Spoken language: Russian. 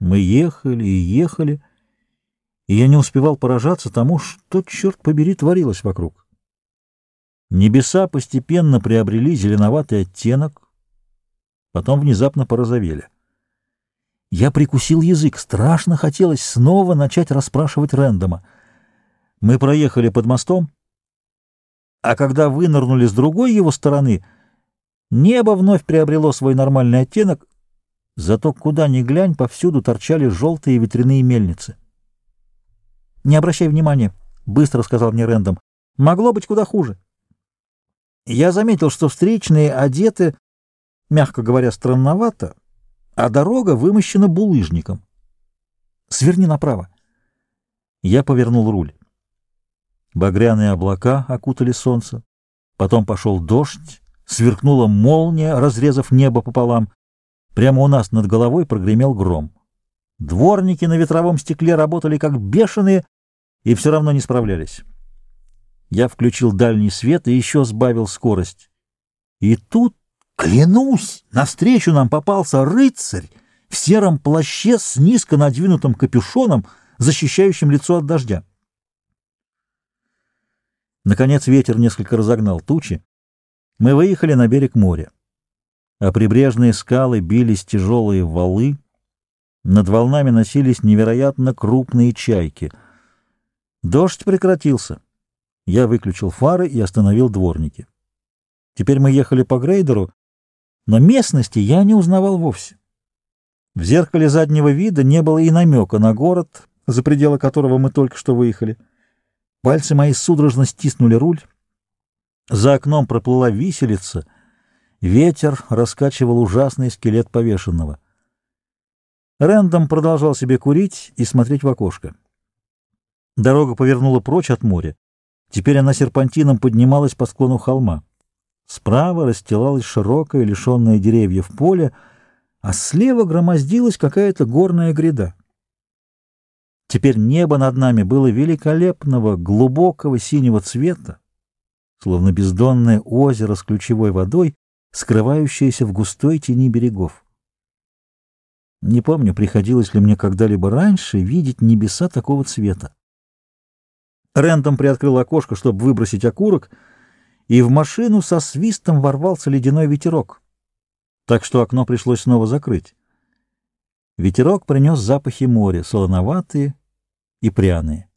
Мы ехали и ехали, и я не успевал поражаться тому, что, черт побери, творилось вокруг. Небеса постепенно приобрели зеленоватый оттенок, потом внезапно порозовели. Я прикусил язык, страшно хотелось снова начать расспрашивать Рэндома. Мы проехали под мостом, а когда вынырнули с другой его стороны, небо вновь приобрело свой нормальный оттенок, зато куда ни глянь, повсюду торчали желтые ветряные мельницы. «Не обращай внимания», — быстро сказал мне Рэндом, — «могло быть куда хуже». Я заметил, что встречные одеты, мягко говоря, странновато, а дорога вымощена булыжником. Сверни направо. Я повернул руль. Багряные облака окутали солнце. Потом пошел дождь, сверкнула молния, разрезав небо пополам. Прямо у нас над головой прогремел гром. Дворники на ветровом стекле работали как бешеные и все равно не справлялись. Я включил дальний свет и еще сбавил скорость. И тут Клянусь, навстречу нам попался рыцарь в сером плаще с низко надвинутым капюшоном, защищающим лицо от дождя. Наконец ветер несколько разогнал тучи. Мы выехали на берег моря. А прибрежные скалы бились тяжелые валы. Над волнами носились невероятно крупные чайки. Дождь прекратился. Я выключил фары и остановил дворники. Теперь мы ехали по грейдеру, но местности я не узнавал вовсе. В зеркале заднего вида не было и намека на город, за пределы которого мы только что выехали. Пальцы мои судорожно стиснули руль. За окном проплыла виселица. Ветер раскачивал ужасный скелет повешенного. Рэндом продолжал себе курить и смотреть в окошко. Дорога повернула прочь от моря. Теперь она серпантином поднималась по склону холма. Справа расстилалось широкое, лишенное деревьев поле, а слева громоздилась какая-то горная гряда. Теперь небо над нами было великолепного, глубокого синего цвета, словно бездонное озеро с ключевой водой, скрывающееся в густой тени берегов. Не помню, приходилось ли мне когда-либо раньше видеть небеса такого цвета. Рэндом приоткрыл окошко, чтобы выбросить окурок — и в машину со свистом ворвался ледяной ветерок, так что окно пришлось снова закрыть. Ветерок принес запахи моря, солоноватые и пряные.